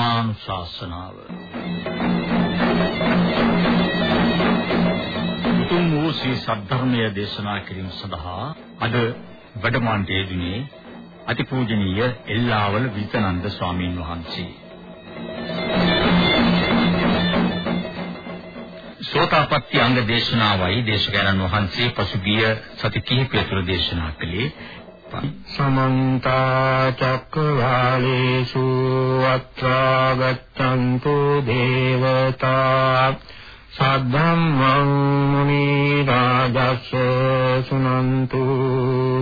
ධර්මානුශාසනාව උතුම් වූ ශ්‍රී සද්ධර්මය දේශනා කිරීම සඳහා අද වැඩමාණ්ඩේ දිනේ අතිපූජනීය එල්ලාවල විතනන්ද ස්වාමීන් වහන්සේ. සෝතාපට්ටි අංග දේශනාවයි දේශකයන්න් වහන්සේ පසුගිය සති කිහිපය තුළ දේශනා කළේ. සමන්ත චක්කවාලේසු අත්‍රා ගච්ඡන්තු දේවතා සද්ධම්මං මුනි රාජස් සුනන්තු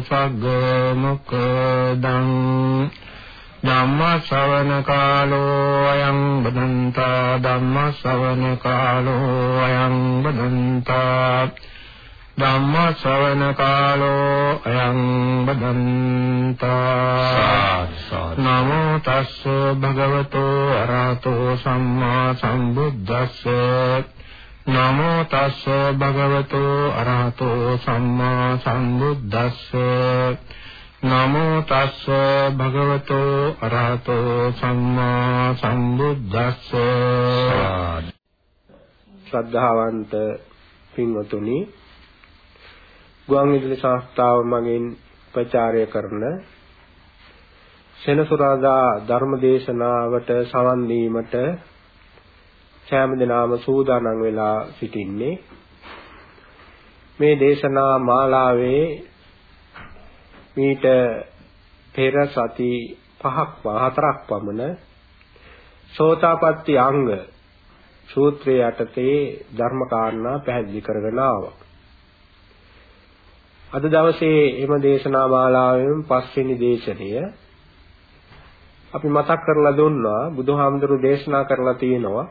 සග්ග මොක්ඛදං ධම්ම ශ්‍රවණ කාලෝ අයං බදන්තා ධම්ම ශ්‍රවණ කාලෝ අයං බදන්තා ධම්ම ශ්‍රවණ කාලෝ අයං බදන්තා නමෝ තස්ස භගවතෝ අරහතෝ සම්මා සම්බුද්දස්ස නමෝ තස්ස භගවතෝ අරහතෝ සම්මා සම්බුද්දස්ස නමෝ තස්ස භගවතෝ අරහතෝ සම්මා සම්බුද්දස්ස ශ්‍රද්ධාවන්ත පින්වතුනි ගුවන් විදුලි සංස්ථාව මගින් ප්‍රචාරය කරන සෙනසුරාදා ධර්ම දේශනාවට සවන් දීමට සෑම දිනම සූදානම් වෙලා සිටින්නේ මේ දේශනා මාලාවේ මීට පෙර සති පහක් හතරක් පමණ සෝතාපට්ටි අංග සූත්‍රයේ යටතේ ධර්ම කාරණා පැහැදිලි කරගෙන ආවා. අද දවසේ එම දේශනා මාලාවෙන් පස්වෙනි දේශනය අපි මතක් කරලා දුන්නා බුදුහාමුදුරු දේශනා කරලා තියෙනවා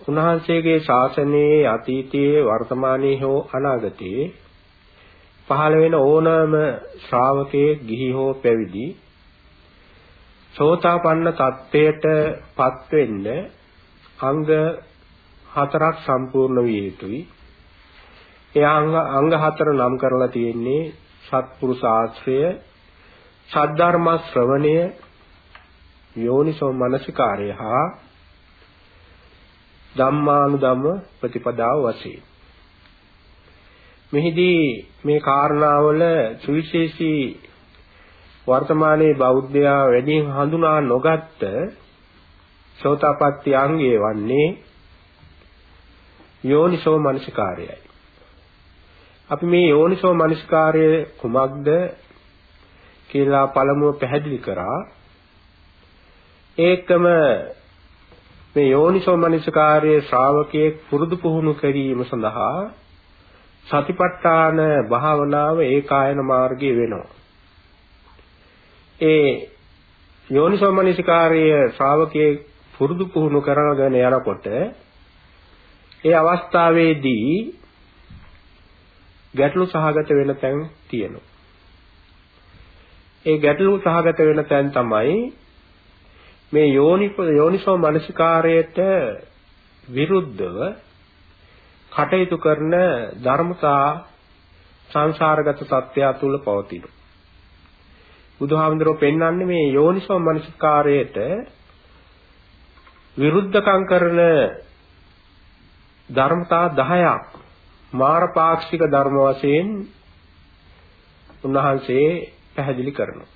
උන්වහන්සේගේ ශාසනයේ අතීතයේ වර්තමානයේ හෝ අනාගතයේ පහළ වෙන ඕනෑම ශ්‍රාවකයේ ගිහි හෝ පැවිදි සෝතාපන්න තත්වයට පත් වෙන්න අංග හතරක් සම්පූර්ණ විය යුතුයි. ඒ අංග අංග හතර නම් කරලා තියෙන්නේ සත්පුරුෂ ආශ්‍රය, සද්ධර්ම ශ්‍රවණය, යෝනිසෝ මනසිකාරය හා ධම්මානුධම්ම ප්‍රතිපදාව වශයෙන් මෙහිදී මේ කාරණාවල සුවිශේෂී වර්තමානයේ බෞද්ධයා වැඩියෙන් හඳුනා නොගත්ත සෝතාපට්ටි අංගය වන්නේ යෝනිසෝ මනසිකාරයයි. අපි මේ යෝනිසෝ මනසිකාරය කුමක්ද කියලා පළමුව පැහැදිලි කරා. ඒකම මේ යෝනිසෝ මනසිකාරයේ ශ්‍රාවකයේ පුරුදු පුහුණු කිරීම සඳහා සතිපට්ඨාන භාවනාව ඒකායන මාර්ගයේ වෙනවා. ඒ යෝනිසෝමනසිකාර්ය ශ්‍රාවකයේ පුරුදු පුහුණු කරගෙන යනකොට ඒ අවස්ථාවේදී ගැටලු සහගත වෙන තැන් තියෙනවා. ඒ ගැටලු සහගත වෙන තැන් තමයි මේ යෝනි යෝනිසෝ මනසිකාරයට විරුද්ධව කටයුතු කරන ධර්මතා සංසාරගත සත්‍යය තුල පවතින. බුදුහාමුදුරුවෝ පෙන්වන්නේ මේ යෝනිසෝ මනසිකාරයට විරුද්ධකම් කරන ධර්මතා 10ක් මාරපාක්ෂික ධර්ම වශයෙන් උන්වහන්සේ පැහැදිලි කරනවා.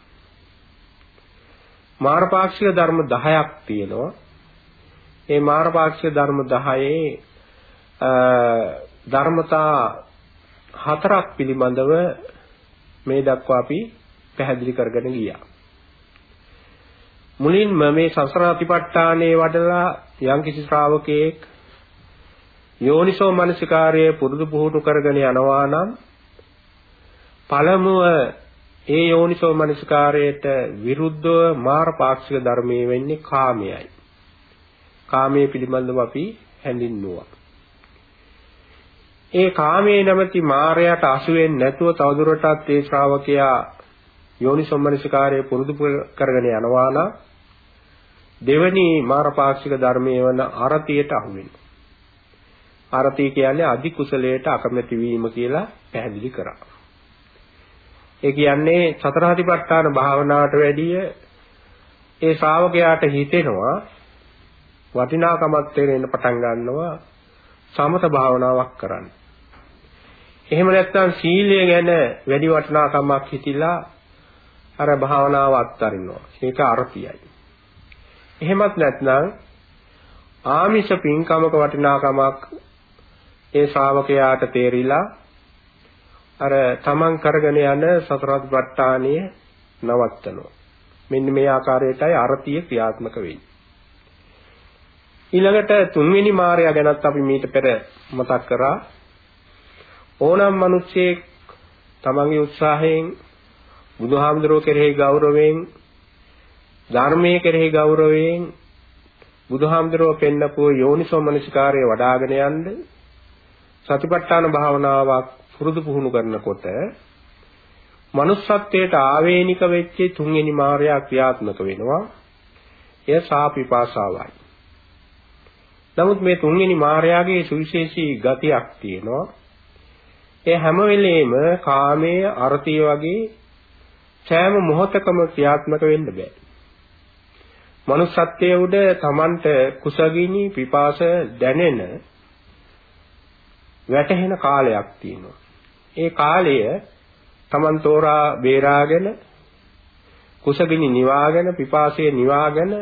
මාරපාක්ෂික ධර්ම 10ක් තියෙනවා. ඒ මාරපාක්ෂික ධර්ම 10 ධර්මතා හතරක් පිළිබඳව මේ දක්වා අපි පැහැදිලි කරගෙන ගියා. මුලින්ම මේ සසර අතිපට්ඨානයේ වඩලා යම්කිසි ශ්‍රාවකයෙක් යෝනිසෝ මනසිකාර්යය පුරුදු පුහුණු කරගෙන යනවා නම් පළමුව ඒ යෝනිසෝ මනසිකාර්යයට විරුද්ධව මාරපාක්ෂික ධර්මයේ වෙන්නේ කාමයයි. කාමයේ පිළිබඳව අපි හැඳින්නුවා. ඒ කාමයේ නැමැති මායයට අසු වෙන්නේ නැතුව තවදුරටත් ඒ ශ්‍රාවකයා යෝනිසම්මනසිකාරයේ පුරුදු කරගෙන යනවා නම් දෙවැනි මාරපාක්ෂික ධර්මයේ වන අරතියට අහු වෙනවා. අරතිය කියන්නේ අධි කුසලයට අකමැති වීම කියලා පැහැදිලි කරා. ඒ කියන්නේ සතර හතිපට්ඨාන භාවනාවට වැඩිය ඒ ශ්‍රාවකයාට හිතෙනවා වටිනාකමක් තේරෙන්න පටන් ගන්නවා සමත භාවනාවක් කරන්න. එහෙම නැත්නම් සීලය ගැන වැඩි වටිනාකමක් හිතිලා අර භාවනාව අත්හරිනවා. ඒක අර්ථයයි. එහෙමත් නැත්නම් ආමිෂ පින්කමක වටිනාකමක් ඒ ශ්‍රාවකයාට තේරිලා අර තමන් කරගෙන යන සතරත් වට්ටානිය නවත්තනවා. මෙන්න මේ ආකාරයටයි අරතිය ක්‍රියාත්මක වෙන්නේ. ඊළඟට තුන්වෙනි මාර්ගය ගැනත් අපි මීට පෙර මතක් කරා. ඕනම් මිනිස්සෙක් තමන්ගේ උත්සාහයෙන් බුදුහාමුදුරුවෝ කෙරෙහි ගෞරවයෙන් ධර්මයේ කෙරෙහි ගෞරවයෙන් බුදුහාමුදුරුවෝ පෙන්නපු යෝනිසෝ මනසිකාරය වඩ아가න යන්නේ සතිපට්ඨාන භාවනාවක් පුරුදු පුහුණු කරනකොට manussත්වයට ආවේනික වෙච්ච තුන්වෙනි මාර්යා ක්‍රියාත්මක වෙනවා. එය සාපිපාසාවයි. නමුත් මේ තුන්වෙනි මාර්යාගේ සුවිශේෂී ගතියක් තියෙනවා. ඒ හැම වෙලෙම කාමයේ අර්ථය වගේ සෑම මොහොතකම ක්‍රියාත්මක වෙන්න බෑ. manussත්වයේ උඩ Tamanට කුසගිනි පිපාස දැනෙන වැටහෙන කාලයක් තියෙනවා. ඒ කාලය Taman තෝරා බේරාගෙන කුසගිනි නිවාගෙන පිපාසය නිවාගෙන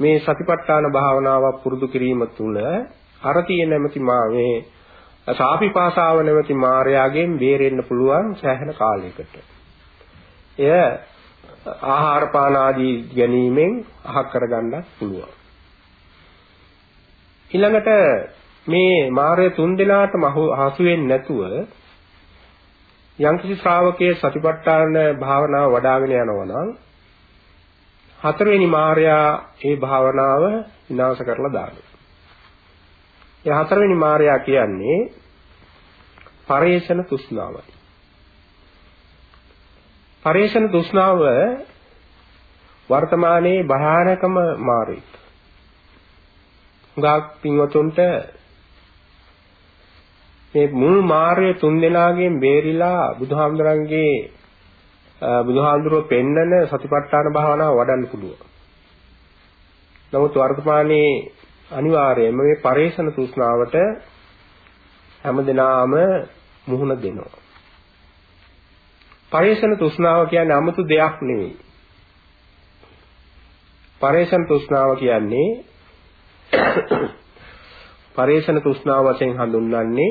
මේ සතිපට්ඨාන භාවනාවක් පුරුදු කිරීම තුළ අරතිය නැමැති මා මේ සාපිපාසාව නැමැති මායාවෙන් බේරෙන්න පුළුවන් සෑහෙන කාලයකට. එය ආහාර පාන ආදී ගැනීමෙන් අහක් කරගන්න පුළුවන්. ඊළඟට මේ මාර්ය තුන් දෙනාටම හසු වෙන්නේ නැතුව යම්කිසි ශ්‍රාවකයේ සතිපට්ඨාන භාවනාව වඩ아가න යනවා නම් හතරවෙනි මාර්යා ඒ භාවනාව විනාශ කරලා දානවා. ඒ හතරවෙනි මාර්යා කියන්නේ පරේෂණ තෘෂ්ණාවයි. පරේෂණ තෘෂ්ණාව වර්තමානයේ භයානකම මාර්ගයක්. ගාක් පින්වතුන්ට මේ මුල් මාර්ය තුන් දෙනාගෙන් බේරිලා බුදුහාමුදුරන්ගේ බුදුහාමුදුරුව පෙන්නන සතිපට්ඨාන භාවනාව වඩන්න පුළුවන්. නමුත් වර්තමානයේ අනිවාර්යයෙන්ම මේ පරේෂණ තෘෂ්ණාවට හැමදෙනාම මුහුණ දෙනවා. පරේෂණ තෘෂ්ණාව කියන්නේ 아무තු දෙයක් නෙවෙයි. පරේෂණ තෘෂ්ණාව කියන්නේ පරේෂණ තෘෂ්ණාව වශයෙන් හඳුන්වන්නේ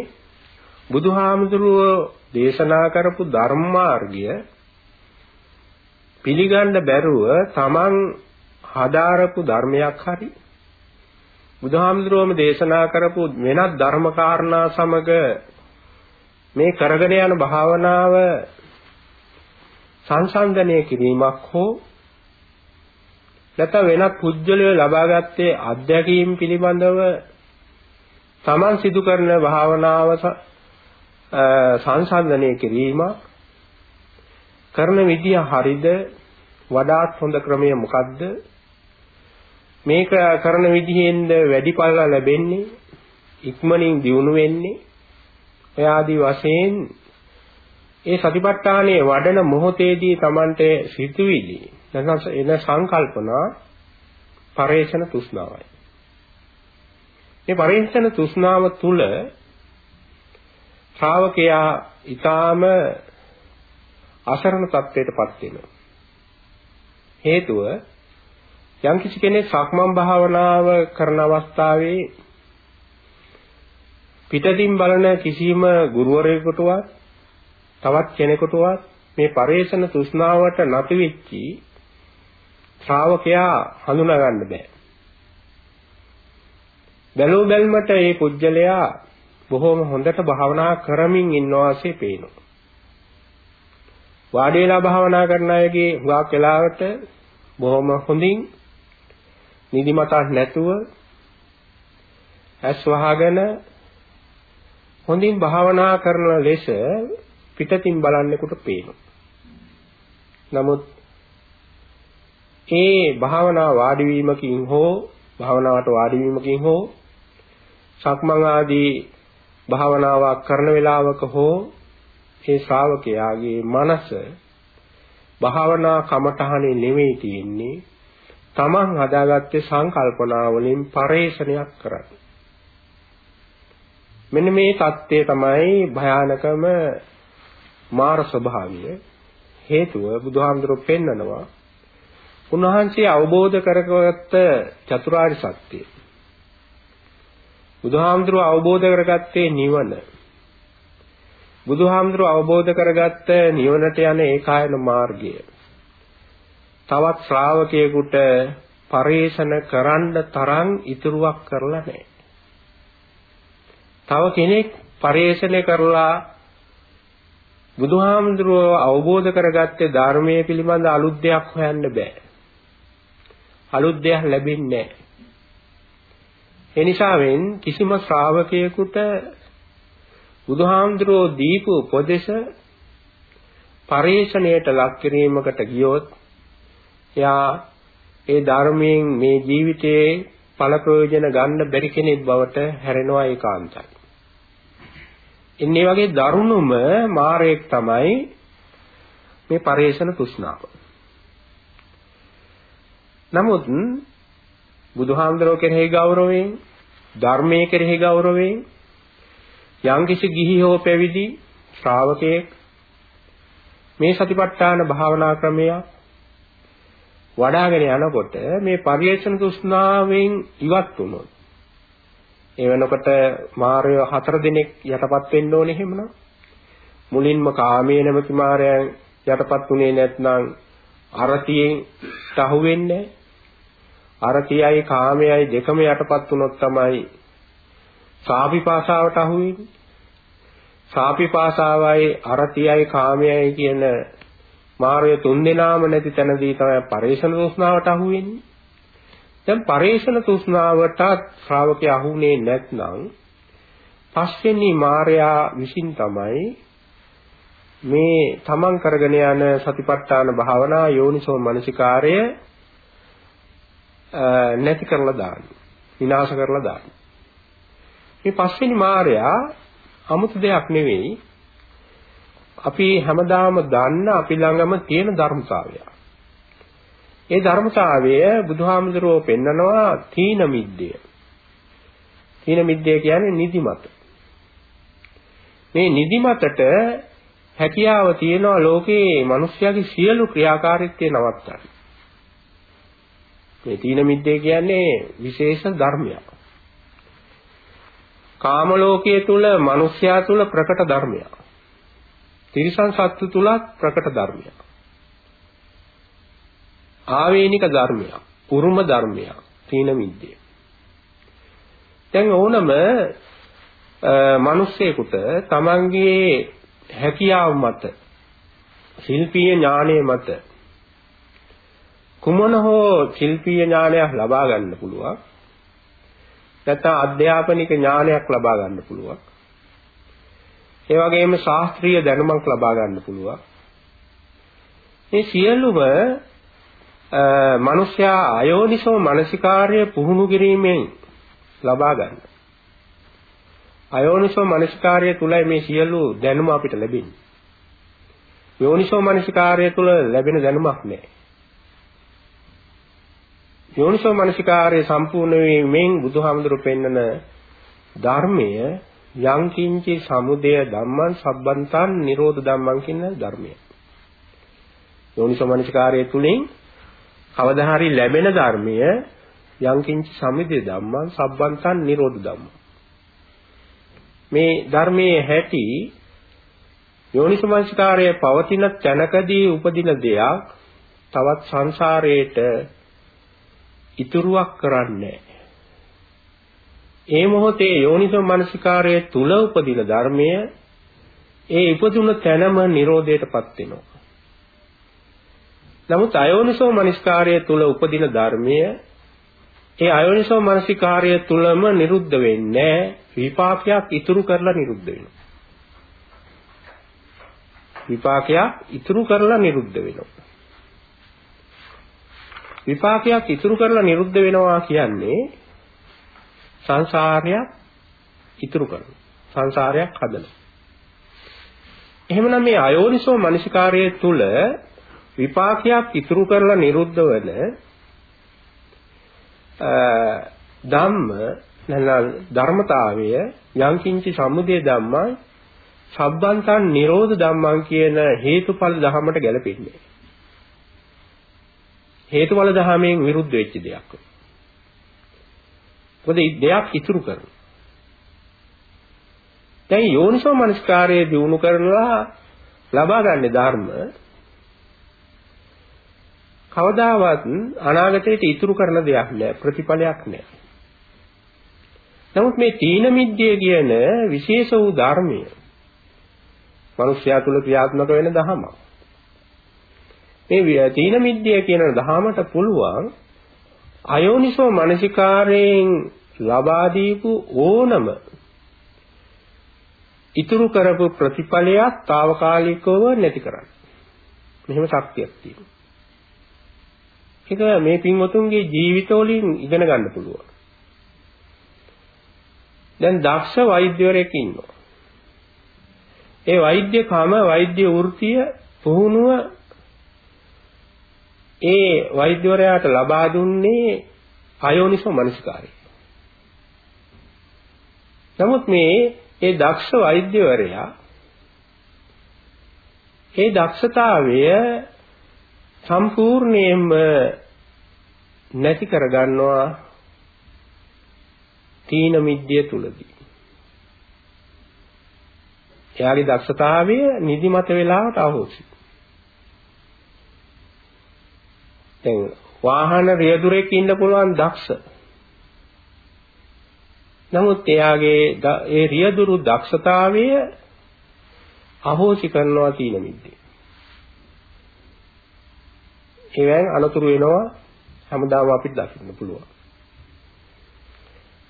බුදුහාමුදුරුව දේශනා කරපු ධර්ම මාර්ගය පිළිගන්න බැරුව තමන් හදාරපු ධර්මයක් හරි. බුදුහාමුදුරුවම දේශනා කරපු වෙනත් ධර්ම කාරණා සමග මේ කරගෙන යන භාවනාව සංසන්දනය කිරීමක් හෝ නැත්නම් වෙනත් පුජ්‍යලය ලබාගත්තේ අධ්‍යක්ීම් පිළිබඳව තමන් සිදු කරන භාවනාව සංසන්දනය කිරීම කරන විදිය හරිද? වඩාත් හොඳ ක්‍රමය මොකද්ද? මේක කරන විදිහෙන්ද වැඩිපල්ල ලැබෙන්නේ? ඉක්මනින් දියුණු වෙන්නේ? ඔය ආදී වශයෙන් ඒ සතිපට්ඨානයේ වඩන මොහොතේදී Tamante සිතුවිලි නැත්නම් එන සංකල්පනා පරේෂණ තෘෂ්ණාවයි. මේ පරේෂණ තෘෂ්ණාව තුල ශ්‍රාවකයා ඊටාම අසරණ තත්ත්වයටපත් වෙනවා. හේතුව යම්කිසි කෙනෙක් සක්මන් භාවනාව කරන අවස්ථාවේ පිටතින් බලන කිසිම ගුරුවරයෙකුටවත් තවත් කෙනෙකුටවත් මේ පරේෂණ තෘෂ්ණාවට නැති වෙච්චි ශ්‍රාවකයා හඳුනා ගන්න බෑ. බැලූ බැල්මට මේ පුජ්‍යලයා බොහොම හොඳට භාවනා කරමින් ඉන්නවාසේ පේනවා. වාඩි වෙලා භාවනා කරන අයගේ හුඟක් වෙලාවට බොහොම හොඳින් නිදිමතක් නැතුව ඇස් වහගෙන හොඳින් භාවනා කරන ලෙස පිටතින් බලන්නෙකුට පේනවා. නමුත් ඒ භාවනා වාඩි වීමකින් හෝ භාවනාවට වාඩි වීමකින් හෝ සක්මන් ආදී භාවනාවක් කරන වෙලාවක හෝ ඒ ශ්‍රාවකයාගේ මනස භාවනා කමඨහනේ නෙවෙයි තියෙන්නේ තමන් හදාගත්තේ සංකල්පනා වලින් පරේෂණයක් කරන්නේ. මෙන්න මේ தත්ත්වය තමයි භයානකම මාර ස්වභාවය. හේතුව බුදුහාමුදුරුවෝ පෙන්නනවා උන්වහන්සේ අවබෝධ කරගත්ත චතුරාර්ය සත්‍යය. බුදුහාමුදුරුවෝ අවබෝධ කරගත්තේ නිවන. බුදුහාමුදුරුවෝ අවබෝධ කරගත්ත නිවනට යන ඒකායන මාර්ගය. තවත් ශ්‍රාවකයෙකුට පරේෂණ කරන්න තරම් ඉතුරුවක් කරලා නැහැ. තව කෙනෙක් පරේෂණය කරලා බුදුහාමුදුරුවෝ අවබෝධ කරගත්තේ ධර්මයේ පිළිබඳ අලුත් දෙයක් හොයන්න බෑ. අලුත් දෙයක් ලැබෙන්නේ නැහැ. එනිසාවෙන් කිසිම ශ්‍රාවකයෙකුට බුදුහාමුදුරෝ දීපු උපදේශ පරේෂණයට ලක් කිරීමකට ගියොත් එයා ඒ ධර්මයෙන් මේ ජීවිතයේ ඵල ප්‍රයෝජන ගන්න බැරි කෙනෙක් බවට හැරෙනවා ඒකාන්තයි. ඉන්නේ වගේ දරුණුම මාරයක් තමයි මේ පරේෂණ තෘෂ්ණාව. නමුත් බුදුහාමුදුරුවෝ කෙරෙහි ගෞරවයෙන් ධර්මයේ කෙරෙහි ගෞරවයෙන් යම්කිසි ගිහි හෝ පැවිදි ශ්‍රාවකයෙක් මේ සතිපට්ඨාන භාවනා ක්‍රමය වඩාගෙන යනකොට මේ පරිේශන තෘෂ්ණාවෙන් ඉවත් වුණොත් ඒ වෙනකොට මාර්ය හතර දිනක් යටපත් වෙන්න ඕනේ එහෙමනම්? මුලින්ම කාමයේ නැමැති මාර්යයන් යටපත් උනේ නැත්නම් අරතියෙන් තහු වෙන්නේ අරතියයි කාමයයි දෙකම යටපත් වුණොත් තමයි සාපිපාසාවට අහු වෙන්නේ. සාපිපාසාවයි අරතියයි කාමයයි කියන මාර්ය තුන්දෙනාම නැති තැනදී තමයි පරේෂණ තෘෂ්ණාවට අහු වෙන්නේ. දැන් පරේෂණ තෘෂ්ණාවට ශ්‍රාවකයා අහුනේ නැත්නම් පස්වෙනි මාර්යා විසින් තමයි මේ තමන් කරගෙන යන සතිපට්ඨාන භාවනා යෝනිසෝ මනසිකාරය නැති කරලා දාන්නේ. විනාශ කරලා දාන්නේ. මේ පස්වෙනි මායයා 아무තු දෙයක් නෙවෙයි. අපි හැමදාම දන්න අපි ළඟම තියෙන ධර්මතාවය. ඒ ධර්මතාවය බුදුහාමුදුරුවෝ පෙන්නනවා තීන මිද්දය. තීන මිද්දය කියන්නේ නිදිමත. මේ නිදිමතට හැකියාව තියෙනවා ලෝකේ මිනිස්යාගේ සියලු ක්‍රියාකාරීත්වය නවත්තන්න. මේ තීන මිද්දේ කියන්නේ විශේෂ ධර්මයක්. කාම ලෝකයේ තුල මිනිස්යා තුල ප්‍රකට ධර්මයක්. තිරිසන් සත්තු තුලත් ප්‍රකට ධර්මයක්. ආවේනික ධර්මයක්, උරුම ධර්මයක් තීන මිද්දේ. දැන් ඕනම මිනිස්සෙකුට තමන්ගේ හැකියාව මත ශිල්පීය ඥානය මත කුමන හෝ ශිල්පීය ඥානයක් ලබා ගන්න පුළුවන්. නැත්නම් අධ්‍යාපනික ඥානයක් ලබා ගන්න පුළුවන්. ඒ වගේම ශාස්ත්‍රීය දැනුමක් ලබා ගන්න පුළුවන්. මේ සියලුම මිනිස්යා අයෝනිසෝ මනසිකාර්ය පුහුණු කිරීමෙන් ලබා ගන්න. අයෝනිසෝ මනසිකාර්ය තුලයි මේ සියලු දැනුම අපිට ලැබෙන්නේ. යෝනිසෝ මනසිකාර්ය තුල ලැබෙන දැනුමක් නැහැ. යෝනිසෝ මනසිකාර්ය සම්පූර්ණ වීමෙන් බුදුහාමුදුරු පෙන්නන ධර්මය යං කිංචි සමුදය ධම්මං සබ්බන්තං නිරෝධ ධම්මං කියන ධර්මය. යෝනිසෝ මනසිකාර්ය තුලින් කවදා හරි ලැබෙන ධර්මය යං කිංචි සමුදය ධම්මං සබ්බන්තං නිරෝධ ධම්මං. මේ ධර්මයේ හැටි යෝනිසෝ මනසිකාර්යය පවතින තැනකදී උපදින දෙයක් තවත් සංසාරයේට ඉතුරුවක් කරන්නේ ඒ මොහොතේ යෝනිසෝ මනසිකාරයේ තුල උපදින ධර්මය ඒ ඉපදුන තැනම Nirodheටපත් වෙනවා. නමුත් අයෝනිසෝ මනසිකාරයේ තුල උපදින ධර්මය ඒ අයෝනිසෝ මනසිකාරය තුලම නිරුද්ධ වෙන්නේ විපාකයක් ඉතුරු කරලා නිරුද්ධ වෙනවා. විපාකයක් ඉතුරු කරලා නිරුද්ධ වෙනවා. විපාකයක් ඉතුරු කරලා නිරුද්ධ වෙනවා කියන්නේ සංසාරයක් ඉතුරු කරනවා. සංසාරයක් හදනවා. එහෙමනම් මේ අයෝනිසෝ මනසිකාරයේ තුල විපාකයක් ඉතුරු කරලා නිරුද්ධ වෙන ධම්ම නැත්නම් ධර්මතාවය යංකින්චි සම්මුතිය ධම්මං සබ්බන්තං නිරෝධ ධම්මං කියන හේතුඵල ධහමට ගැලපෙන්නේ. හේතුඵල ධහමෙන් විරුද්ධ වෙච්ච දෙයක්. මොකද මේ දෙයක් ඉතුරු කරනවා. දැන් යෝනිසෝ මනස්කාරයේ දිනු කරලා ලබා ගන්න ධර්ම කවදාවත් අනාගතයට ඉතුරු කරන දෙයක් නෑ ප්‍රතිඵලයක් නෑ. නමුත් මේ තීන මිද්දේ කියන විශේෂ වූ ධර්මය මිනිස්යා තුල ක්‍රියාත්මක වෙන දහමක්. මේ තීන මිද්දේ කියන දහමට පුළුවන් අයෝනිසෝ මනසිකාරයෙන් ලබා දීපු ඕනම ඉතුරු කරපු ප්‍රතිඵලයක් తాවකාලිකව නැති කරන්න. මෙහෙම ශක්තියක් තියෙනවා. ඒක මේ පින්වතුන්ගේ ජීවිතවලින් ඉගෙන ගන්න පුළුවන්. දැන් දක්ෂ වෛද්‍යවරයෙක් ඉන්නවා. ඒ වෛද්‍ය කම වෛද්‍ය වෘත්තිය පුහුණුව ඒ වෛද්‍යවරයාට ලබා දුන්නේ අයෝනිසෝ මනසිකාරය. නමුත් මේ ඒ දක්ෂ වෛද්‍යවරයා ඒ දක්ෂතාවය සම්පූර්ණයෙන්ම නැති කරගන්නවා තීන මිද්‍ය තුලදී. එයාගේ දක්ෂතාවය නිදිමත වෙලාවට අහෝසි. දැන් වාහන රියදුරෙක් ඉන්න පුළුවන් දක්ෂ. නමුත් එයාගේ ඒ රියදුරු දක්ෂතාවය අහෝසි කරනවා තීන මිද්දේ. ඒවෙන් අනතුරු වෙනවා හැමදාම අපිට දකින්න පුළුවන්.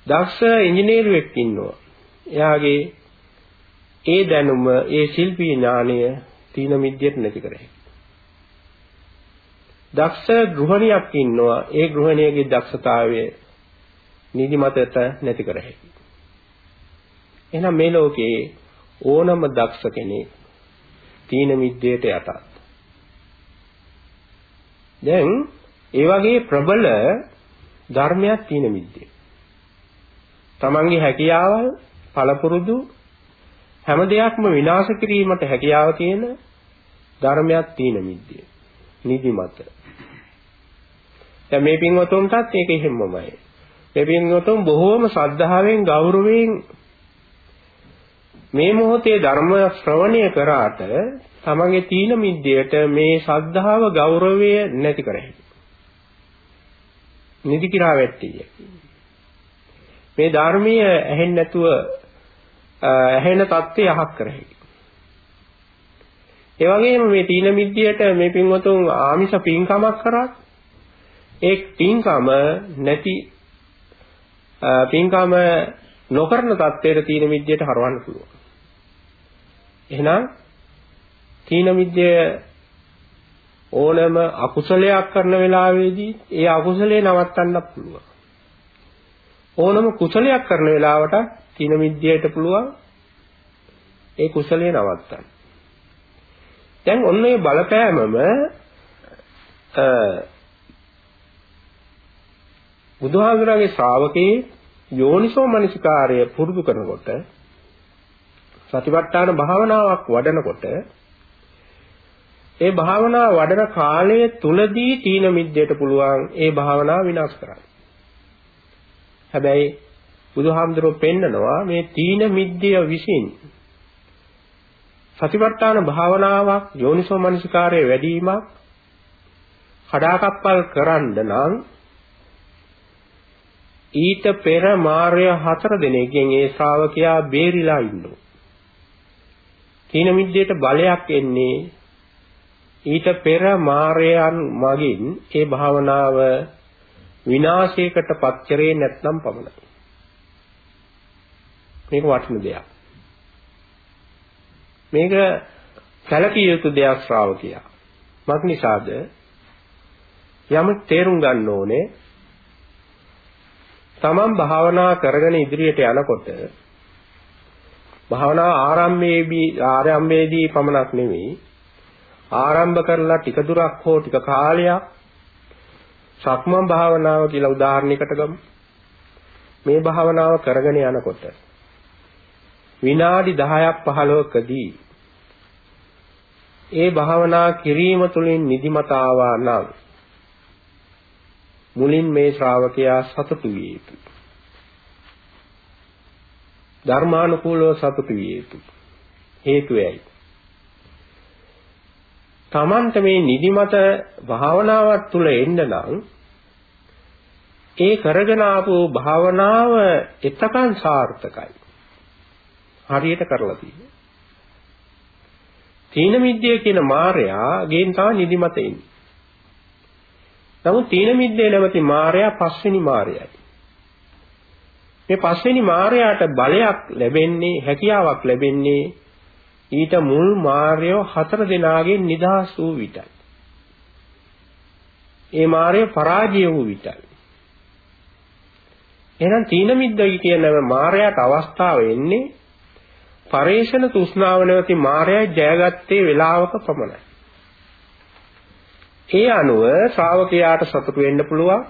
දක්ෂ ඉංජිනේරුවෙක් ඉන්නවා. එයාගේ ඒ දැනුම, ඒ ශිල්පී ඥානය තීන මිද්දයට නැති කරයි. දක්ෂ ගෘහණියක් ඉන්නවා. ඒ ගෘහණියගේ දක්ෂතාවය නිදිමතට නැති කර හැකියි. එහෙනම් මේ ලෝකේ ඕනම දක්ෂ කෙනෙක් තීන මිද්දයට යටත්. දැන් ඒ වගේ ප්‍රබල ධර්මයක් තීන මිද්දේ. තමන්ගේ හැකියාවල් පළපුරුදු හැම දෙයක්ම විනාශ කිරීමට හැකියාව තියෙන ධර්මයක් තීන මිද්දේ. නිදිමත. දැන් මේ පින්වතුන්ටත් ඒක එහෙමමයි. මේ පින්වතුන් බොහෝම ශ්‍රද්ධාවෙන් ගෞරවයෙන් මේ මොහොතේ ධර්ම ශ්‍රවණය කරාට තමන්ගේ තීන මිද්දයට මේ ශ්‍රද්ධාව ගෞරවය නැති කරයි. නිදි කිරා වැට්ටිය. මේ ධර්මීය ඇහෙන්නේ නැතුව ඇහෙන தත්ත්වය අහක් කරයි. ඒ වගේම මේ තීන මිද්දයට මේ පින්වතුන් ආමිෂ පින්කමක් කරත් ඒ පින්කම නැති පින්කම නොකරන தත්ත්වයට තීන මිද්දයට හරවන්න පුළුවන්. එහෙනම් තීන මිද්දය ඕනම අකුසලයක් කරන වෙලාවේදී ඒ අකුසලේ නවත්තන්නත් පුළුවන්. ඕනම කුසලයක් කරන වෙලාවට තීන මිද්දයට පුළුවන් ඒ කුසලේ නවත්තන්න. දැන් ඔන්න ඒ බලපෑමම බුදුහාමුදුරගේ ශ්‍රාවකේ යෝනිසෝ මනසිකාරය පුරුදු කරනකොට සතිපට්ඨාන භාවනාවක් වඩනකොට ඒ භාවනාව වඩන කාලය තුලදී තීන මිද්දයට පුළුවන් ඒ භාවනාව විනාශ කරන්න. හැබැයි බුදුහාමුදුරුවෝ පෙන්නනවා මේ තීන මිද්දය විසින් සතිපට්ඨාන භාවනාවක් යෝනිසෝ මනසිකාරයේ වැඩිවීමක් කඩාකප්පල් කරන්න නම් ඊට පෙර මාර්ය හතර දෙනෙක්ගෙන් ඒ ශ්‍රාවකයා බේරිලා ඉන්නවා. තීන මිද්දේට බලයක් එන්නේ ඊට පෙර මාර්යයන් මගින් ඒ භාවනාව විනාශයකට පත් කරේ නැත්නම් පමණයි. මේක වටින දෙයක්. මේක සැලකිය යුතු දෙයක් ශ්‍රාවකයා. මක් නිසාද? යමක් තේරුම් ගන්න ඕනේ තමන් භාවනා කරගෙන ඉදිරියට යනකොට භාවනා ආරම්භයේදී ආරම්භයේදී පමණක් නෙවෙයි ආරම්භ කරලා ටික දුරක් හෝ ටික කාලයක් සක්මන් භාවනාව කියලා උදාහරණයකට ගමු. මේ භාවනාව කරගෙන යනකොට විනාඩි 10ක් 15කදී ඒ භාවනා කිරීම තුළින් නිදිමත ආවා නම් මුලින් මේ ශ්‍රාවකයා සතුටු විය යුතුයි. ධර්මානුකූලව සතුටු විය යුතුයි. හේතුවයි. තමන්ට මේ නිදිමත භාවනාවක් තුළ එන්න නම් ඒ කරගෙන ආපු භාවනාව එතකන් සාර්ථකයි. හරියට කරලා තියෙනවා. තීන මිද්දේ කියන මායයා ගෙන් තමයි නිදිමත එන්නේ. නමුත් තීන මිද්දේ නැමැති මායයා පස්වෙනි මායයයි. මේ පස්වෙනි මායයට බලයක් ලැබෙන්නේ හැකියාවක් ලැබෙන්නේ ඊට මුල් මායය හතර දෙනාගෙන් නිදහස් වූ විටයි. ඒ මායය පරාජය වූ විටයි. එහෙනම් තීන මිද්දයි කියන මායයට අවස්ථාව එන්නේ පරේෂණ තෘෂ්ණාව නැවති මායය ජයගත්තේ වේලාවක පමණයි. ඒ අනුව ශ්‍රාවකයාට සතුටු වෙන්න පුළුවන්.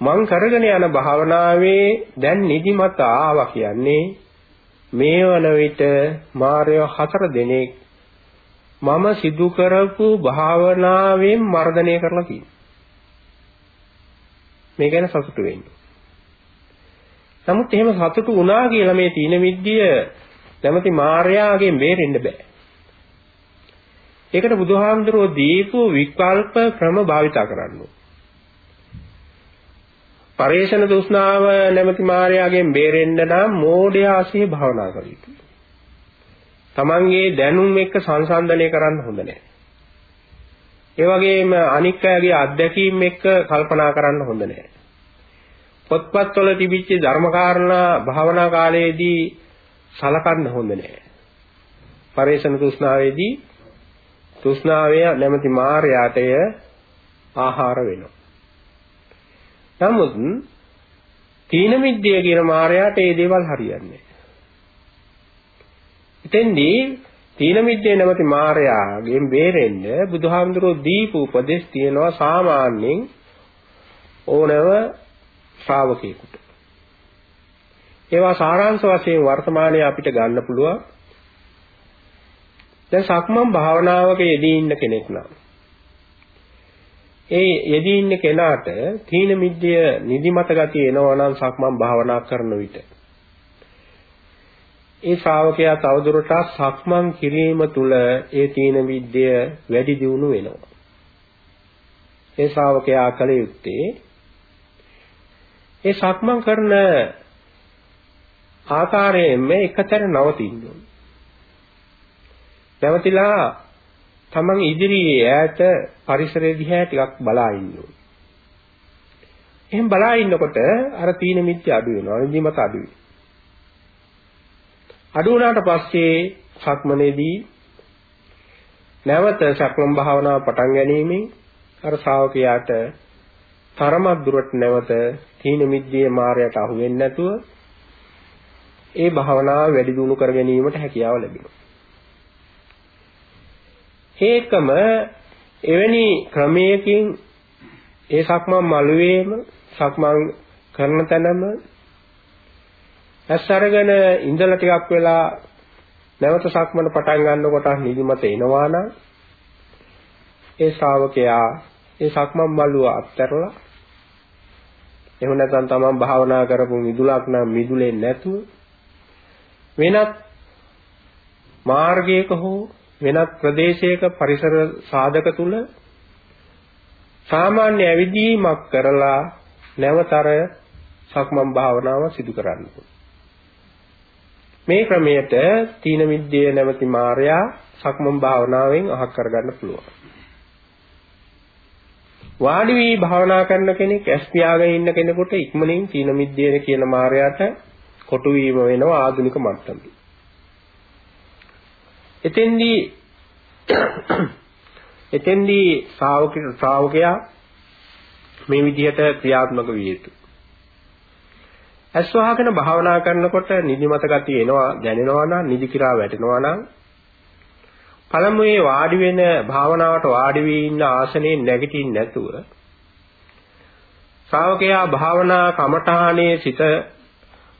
මං කරගෙන යන භාවනාවේ දැන් නිදිමත ආවා කියන්නේ මේ වන විට මාර්ය හතර දෙනෙක් මම සිදු කරපු භාවනාවෙන් මර්ධනය කරලා තියෙනවා. මේ ගැන සතුටු වෙන්න. නමුත් එහෙම සතුටු වුණා කියලා මේ තීන විද්‍ය නැමැති මාර්යාගෙන් බේරෙන්න බෑ. ඒකට බුදුහාමුදුරුවෝ දීපු විකල්ප ක්‍රම භාවිතා කරන්න පරේෂණ දුෂ්ණාව නැමැති මායාවෙන් බේරෙන්න නම් මෝඩයාසේ භාවනා කළ යුතුයි. තමන්ගේ දැනුම් එක්ක සංසන්දනය කරන්න හොඳ නැහැ. ඒ වගේම අනික් අයගේ අත්දැකීම් එක්ක කල්පනා කරන්න හොඳ නැහැ. පොත්පත්වල තිබිච්ච ධර්මකාරණා භාවනා කාලයේදී සලකන්න හොඳ නැහැ. පරේෂණ තෘෂ්ණාවේදී තෘෂ්ණාවය නැමැති මායයටය ආහාර වෙනවා. නමුත් තීන මිද්දේ කියන මායයට මේ දේවල් හරියන්නේ නැහැ. එතෙන්දී තීන මිද්දේ නැමැති මායයාගෙන් බේරෙන්න බුදුහාමුදුරුවෝ දීපු උපදෙස් තියෙනවා සාමාන්‍යයෙන් ඕනව ශ්‍රාවකයෙකුට. ඒවා සාරාංශ වශයෙන් වර්තමානයේ අපිට ගන්න පුළුවන්. දැන් සක්මන් භාවනාවක යෙදී ඉන්න කෙනෙක් නම් ඒ යෙදී ඉන්න කෙනාට තීන මිද්‍ය නිදිමත ගතිය එනවා නම් සක්මන් භාවනා කරන විට ඒ ශ්‍රාවකයා තවදුරටත් සක්මන් කිරීම තුළ ඒ තීන මිද්‍ය වැඩි දියුණු වෙනවා. ඒ ශ්‍රාවකයා කල යුත්තේ ඒ සක්මන් කරන ආකාරයෙන්ම එකතැන නවතින්න ඕන. නැවතිලා තමන් ඉදිරියේ ඈත පරිසරය දිහා ටිකක් බලා ඉන්න ඕන. එහෙන් බලා ඉන්නකොට අර තීන මිත්‍ය අඩු වෙනවා. නිදිමත අඩු වෙනවා. අඩු වුණාට පස්සේ සක්මනේදී නැවත සක්මන් භාවනාව පටන් ගැනීමෙන් අර ශ්‍රාවකයාට තරමක් දුරට නැවත තීන මිද්දේ මායයට අහු වෙන්නේ නැතුව ඒ භාවනාව වැඩි දියුණු කර ගැනීමට හැකියාව ලැබෙනවා. ඒකම එවැනි ක්‍රමයකින් ඒ සක්මන් මළුවේම සක්මන් කරන තැනම ඇස් අරගෙන ඉඳලා ටිකක් වෙලා නැවත සක්මන පටන් ගන්නකොට නිදිමත එනවා නම් ඒ ශ්‍රාවකයා ඒ සක්මන් මළුව අත්හැරලා එහෙම නැත්නම් තමන් භාවනා කරපු මිදුලක් නම් මිදුලෙන් නැතුව වෙනත් මාර්ගයක හෝ වෙනත් ප්‍රදේශයක පරිසර සාධක තුල සාමාන්‍ය ඇවිදීමක් කරලා නැවතර සක්මන් භාවනාව සිදු කරන්න මේ ක්‍රමයට තීන මිද්දේ නැමැති මායя සක්මන් භාවනාවෙන් අහක් කරගන්න පුළුවන්. වාඩි වී භාවනා කරන කෙනෙක් ඇස් පියාගෙන ඉන්න කෙනෙකුට ඉක්මනින් තීන මිද්දේ කියන මායයට කොටු වීම වෙනවා ආධුනික මට්ටමේ. එතෙන්දී එතෙන්දී ශ්‍රාවක ශ්‍රාවකයා මේ විදිහට ක්‍රියාත්මක විය යුතුයි. අස්වාහකන භාවනා කරනකොට නිදිමත ගතිය එනවා දැනෙනවා නම් නිදි කිරා වැටෙනවා නම් පළමුවේ වාඩි වෙන භාවනාවට වාඩි වී ඉන්න ආසනයේ නැගිටින්න නැතුව ශ්‍රාවකයා භාවනා කමඨානේ සිත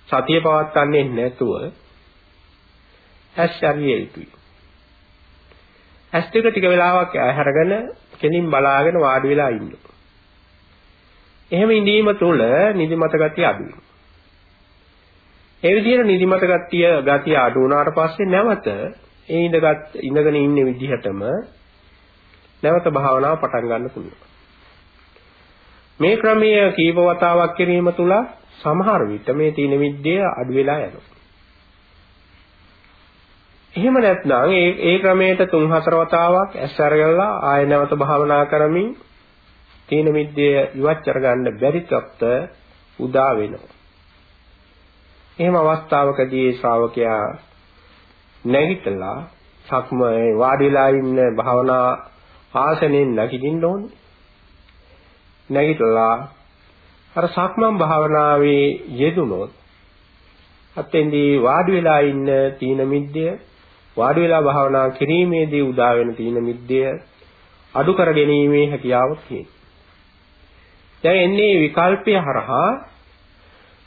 සතිය පවත්න්නේ නැතුව ඇස් ශරීරය යුතුයි. ඇස් දෙක ටික වෙලාවක් ඇහැරගෙන කෙලින් බලාගෙන වාඩි වෙලා ඉන්න. එහෙම ඉඳීම තුළ නිදිමත ගතිය අඩු වෙනවා. ඒ විදිහට නිදිමත ගතිය ගතිය අඩු වුණාට පස්සේ නැවත ඒ ඉඳගත් ඉඳගෙන ඉන්න විදිහටම නැවත භාවනාව පටන් ගන්න පුළුවන්. මේ ක්‍රමය කීප වතාවක් කිරීම තුල සමහර විට මේ තීන විද්‍ය අඩු වෙලා යනවා. එහෙම නැත්නම් ඒ ඒ ක්‍රමයට 3-4 වතාවක් ඇස් අරගලා ආය නැවත භාවනා කරමින් තීන මිද්දේ ඉවත් කරගන්න බැරි තත්ත්ව උදා වෙනවා. එහෙම අවස්ථාවකදී ශ්‍රාවකයා නැගිටලා සක්ම වාඩිලා ඉන්න භාවනා ආසනෙන් නැගිටින්න ඕනේ. නැගිටලා අර සක්මන් භාවනාවේ යෙදුනොත් අතෙන්දී වාඩි වෙලා ඉන්න තීන මිද්දය වාඩි වෙලා භාවනා කිරීමේදී උදා වෙන තීන මිද්දය අඩු කර ගැනීමේ හැකියාව තියෙනවා. දැන් එන්නේ විකල්පය හරහා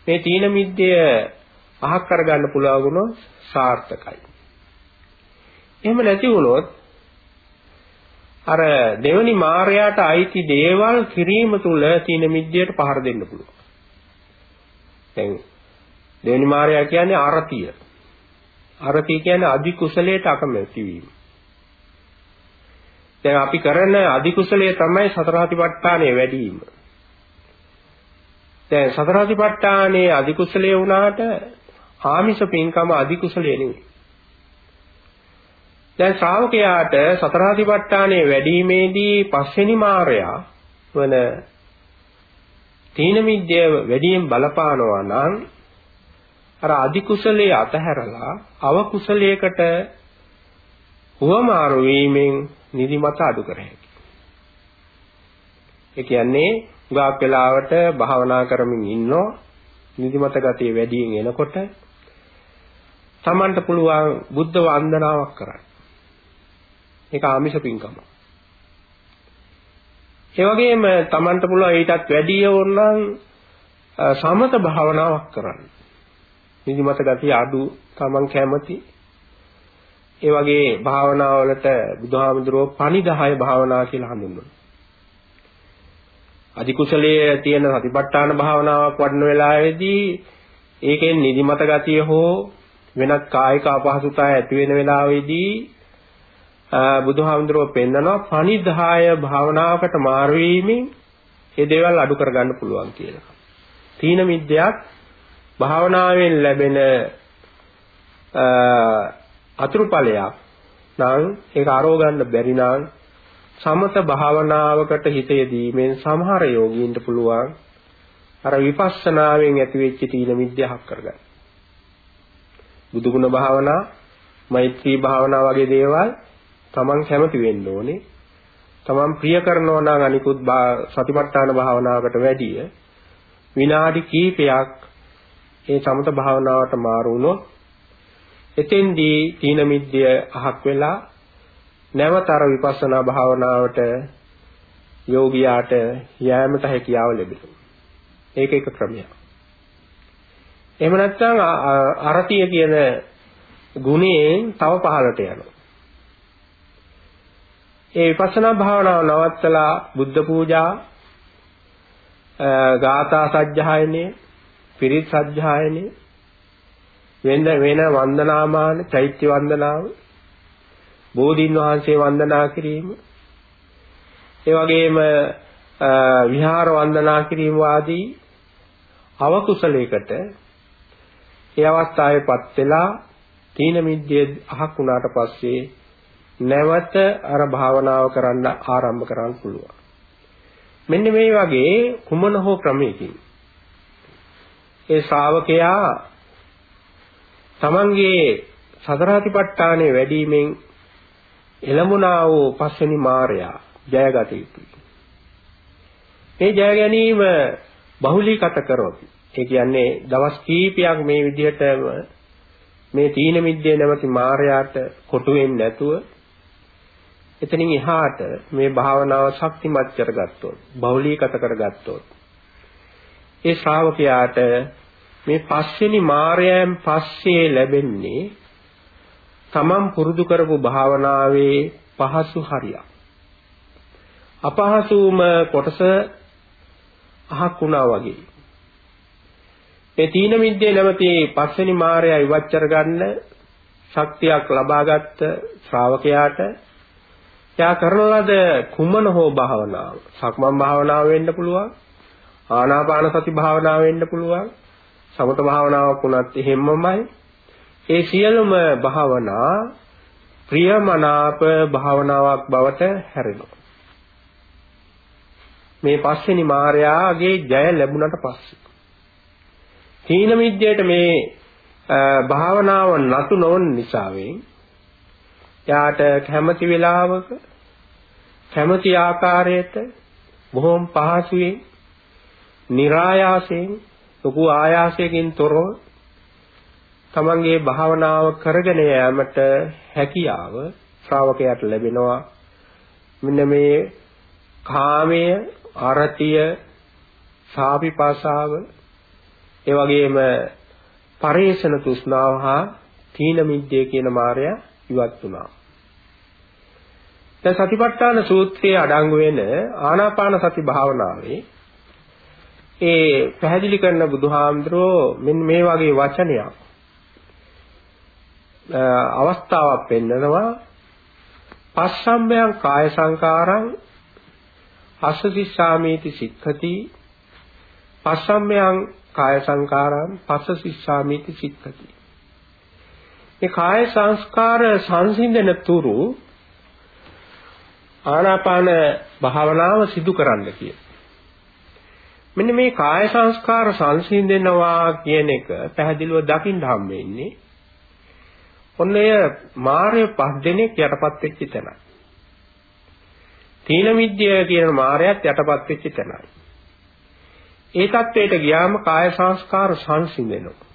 මේ තීන මිද්දය අහක් කරගන්න පුළුවන් වුණොත් සාර්ථකයි. එහෙම නැති වුණොත් අර දෙවනි මායයට අයිති දේවල් කිරීම තුල තීන මිද්දයට පහර දෙන්න පුළුවන්. දැන් දෙවනි මායя කියන්නේ ආරතිය. ආරතිය කියන්නේ අධි කුසලයට අකමැති වීම. දැන් අපි කරන අධි කුසලයේ තමයි සතර සතිපට්ඨානය වැඩි වීම. දැන් සතර සතිපට්ඨානයේ අධි කුසලයේ වුණාට ආමිෂ පින්කම අධි කුසලයේ නෙවෙයි. දැන් ශ්‍රාවකයාට සතරාදිපට්ඨානයේ වැඩිීමේදී පස්වෙනි මාර්යා වන තීන මිද්‍ය වැඩියෙන් බලපානවා නම් අර අධි කුසලයේ අතහැරලා අව කුසලයකට හුවමාරු වීමෙන් නිදිමත අඩු කර හැකියි. ඒ කියන්නේ උගාක් වෙලාවට භාවනා කරමින් ඉන්නෝ නිදිමත ගතිය වැඩියෙන් එනකොට Tamanට පුළුවන් බුද්ධ වන්දනාවක් කරන්න. ඒක ආමිෂ පින්කම. ඒ වගේම Tamanට පුළුවන් ඊටත් වැඩි ඕනනම් සමත භාවනාවක් කරන්න. නිදිමත ගතිය අඩු Taman කැමති. ඒ වගේ භාවනාවලට බුදුහාමුදුරුවෝ පණිදාය භාවනා කියලා හඳුන්වනවා. අධි කුසලයේ තියෙන සතිපට්ඨාන භාවනාවක් වඩන වෙලාවේදී ඒකෙන් නිදිමත ගතිය හෝ වෙනත් කායික අපහසුතාවය ඇති වෙන වෙලාවේදී බුදුහාමුදුරුවෝ පෙන්නනවා පනිදාය භාවනාවකට මාරු වීමෙන් ඒ දේවල් අඩු කරගන්න පුළුවන් කියලා. තීන මිද්‍යාවක් භාවනාවෙන් ලැබෙන අතුරුඵලයක් නම් ඒක අරව ගන්න බැරි නම් සමත භාවනාවකට හිත යෙදීමෙන් සමහර යෝගීන්ට පුළුවන් අර විපස්සනාවෙන් ඇතිවෙච්ච තීන මිද්‍යාවක් කරගන්න. බුදුගුණ භාවනා, මෛත්‍රී භාවනා වගේ දේවල් Taman කැමති වෙන්න ඕනේ. Taman ප්‍රිය කරනවා නම් අනිකුත් සතිපට්ඨාන භාවනාවකට වැඩිය විනාඩි කිහිපයක් ඒ සමත භාවනාවට මාරු වුණොත් එතෙන්දී තීන මිද්‍ය අහක් වෙලා නැවත අර විපස්සනා භාවනාවට යෝගියාට යෑමට හැකියාව ලැබෙනවා. ඒක එක ක්‍රමයක්. එහෙම නැත්නම් අරතිය කියන ගුණයෙන් තව පහළට යනවා. ඒ විපස්සනා භාවනාව නවත්තලා බුද්ධ පූජා ගාථා සජ්ජායනය පිරිත් සජ්ජායනය වෙන වෙන වන්දනාමාන චෛත්‍ය වන්දනාව බෝධීන් වහන්සේ වන්දනා කිරීම ඒ වගේම විහාර වන්දනා කිරීම ආදී අවකුසලයකට ඒ අවස්ථාවේපත් වෙලා තීන මිද්දේ අහක් වුණාට පස්සේ නැවත අර භාවනාව කරන්න ආරම්භ කරන්න පුළුවන්. මෙන්න මේ වගේ කුමන හෝ ක්‍රමයකින් ඒ ශ්‍රාවකයා තමන්ගේ සතරාතිපට්ඨානෙ වැඩිවීමෙන් එළඹුණා වූ පස්වෙනි මාර්යා ජයගත යුතුයි. මේ ජය ගැනීම බහුලීගත කරොත් ඒ කියන්නේ දවස් කීපයක් මේ විදිහටම මේ තීන මිද්දේ නැමැති මායයට කොටු වෙන්නේ නැතුව එතනින් එහාට මේ භාවනාව ශක්තිමත් කරගත්තොත් බහුලීගත කරගත්තොත් ඒ ශ්‍රාවකයාට මේ පස්වෙනි මායයන් පස්සේ ලැබෙන්නේ තමන් පුරුදු කරපු භාවනාවේ පහසු හරියක්. අපහසුම කොටස අහක් වුණා වගේ. ඒ තීන මිද්දේ නැමැති පස්වෙනි මායය ඉවත් කරගන්න ශක්තියක් ලබාගත් ශ්‍රාවකයාට එයා කරන ලද කුමන හෝ භාවනාව සක්මන් භාවනාව වෙන්න පුළුවන් ආනාපාන සති භාවනාව වෙන්න පුළුවන් සමත භාවනාවක් වුණත් එහෙමමයි. ඒ සියලුම භාවනා ප්‍රියමනාප භාවනාවක් බවට හැරෙනවා. මේ පස්වෙනි මාර්යාගේ ජය ලැබුණට පස්සේ. තීන මිද්දේට මේ භාවනාව නතු නොවන නිසාවෙන් යාට කැමති වෙලාවක කැමති ආකාරයට බොහොම පහසුවෙන් નિરાයාසයෙන් ලොකු ආයාසයකින් තොරව තමන්ගේ භාවනාව කරගෙන යාමට හැකියාව ශ්‍රාවකයාට ලැබෙනවා මෙන්න මේ කාමය අරතිය සාපිපාසාව ඒ වගේම පරේෂණ තෘෂ්ණාව හා තීන මිද්දේ කියන මායя ඉවත් වුණා. දැන් සතිපට්ඨාන සූත්‍රයේ අඩංගු වෙන ආනාපාන සති භාවනාවේ ඒ පැහැදිලි කරන බුදුහාමුදුරෝ මෙන්න මේ වගේ වචනයක් අවස්ථාවක් පෙන්නනවා. පස්සම්බයං කාය සංකාරං අස්සසිස්සාමීති සික්ඛති. පස්සම්බයං කාය සංකාරං පස්සසිස්සාමීති සික්ඛති. මේ කාය සංස්කාර සංසිඳන තුරු ආනාපාන භාවනාව සිදු කරන්න කිය. මෙන්න මේ කාය සංස්කාර සංසිඳෙනවා කියන එක පැහැදිලිව දකින්න හම් වෙන්නේ. ඔන්න ඔය මාර්ය පහ දෙනෙක් යටපත් වෙච්ච තැන. තීන විද්‍ය කියන මාර්යත් යටපත් වෙච්ච තැනයි. ඒ தത്വයට ගියාම කාය සංස්කාර සංසිඳෙනවා.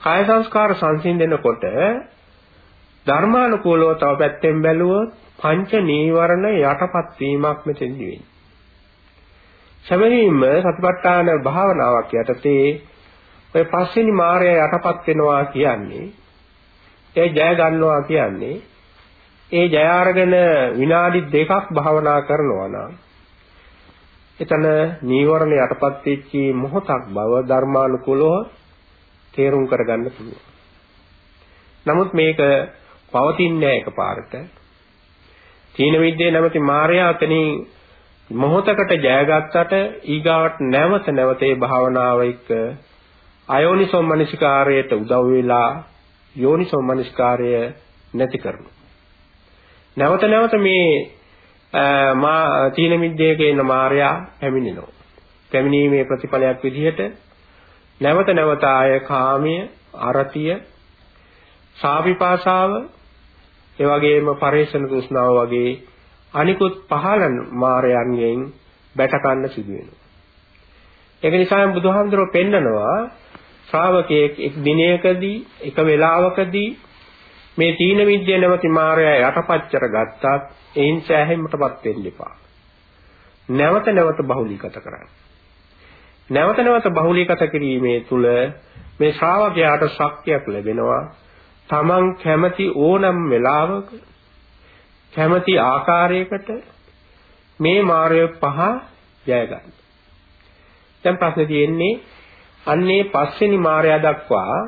කාය සංස්කාර සංසිඳෙනකොට ධර්මානුකූලව තව පැත්තෙන් බැලුවොත් පංච නීවරණ යටපත් වීමක් මෙතෙන්දි වෙන්නේ. සැබවින්ම සතිපට්ඨාන භාවනාවක් යටතේ ඔය පස්වෙනි මායя යටපත් වෙනවා කියන්නේ ඒ ජය ගන්නවා කියන්නේ ඒ ජය අරගෙන විනාඩි දෙකක් භාවනා කරනවා නම් එතන නීවරණ යටපත් වෙච්ච මොහොතක් බව ධර්මානුකූලව තේරුම් කරගන්න පුළුවන්. නමුත් මේක පවතින්නේ නැහැ එකපාරට. තීන විද්‍යාවේ නැමැති මායя අතනින් මොහොතකට ජයගත්තට ඊගාවට නැවත නැවත ඒ භාවනාව එක්ක අයෝනිසෝ මනසිකාරයට උදව් වෙලා යෝනිසෝ මනසිකාරය නැති කරනවා. නැවත නැවත මේ මා තීන මිද්දේකේ ඉන්න මායя පැමිණෙනවා. පැමිණීමේ ප්‍රතිඵලයක් විදිහට නැවත නැවත ආය කාමය, අරතිය, සාවිපාසාව, ඒ වගේම පරේෂණ තෘෂ්ණාව වගේ අනිකුත් පහළ මායයන්ගෙන් බැට ගන්න සිදු වෙනවා. ඒක නිසා බුදුහාමුදුරුවෝ පෙන්නනවා ශ්‍රාවකයෙක් එක් දිනයකදී එක වෙලාවකදී මේ තීන විද්‍ය නැවති මායя යටපත් ගත්තත් එයින් සෑහෙන්නටපත් වෙන්න එපා. නැවත නැවත බහුලීගත කරන්න. නැවත නැවත බහුලීගත කිරීමේ තුල මේ ශ්‍රාවකයාට ශක්තියක් ලැබෙනවා. Taman කැමති ඕනම වෙලාවක කැමති ආකාරයකට මේ මාර්ය පහ ජය ගන්න. දැන් ප්‍රශ්නේ තියෙන්නේ අන්නේ පස්වෙනි මාර්යා දක්වා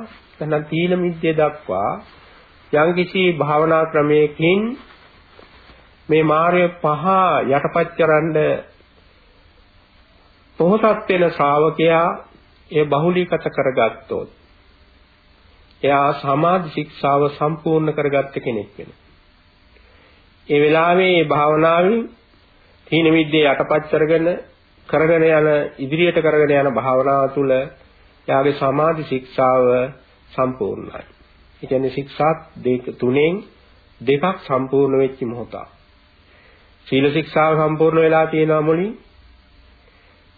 නැත්නම් තීන මිද්‍ය දක්වා යම්කිසි භාවනා ක්‍රමයකින් මේ මාර්ය පහ යටපත් කරන්න පොහොසත් වෙන ශ්‍රාවකයා ඒ බහුලීගත කරගත්තොත් එයා සමාධි ශික්ෂාව සම්පූර්ණ කරගත්ත කෙනෙක් වෙනවා. ඒ වෙලාවේ මේ භාවනාවෙන් තීන විද්‍යාව යටපත් කරගෙන කරගෙන යන ඉදිරියට කරගෙන යන භාවනාව තුළ එයාගේ සමාධි ශික්ෂාව සම්පූර්ණයි. ඒ කියන්නේ ශික්ෂා දෙක තුනෙන් දෙකක් සම්පූර්ණ වෙච්ච මොහොතක්. සීල ශික්ෂාව සම්පූර්ණ වෙලා තියෙනවා මුලින්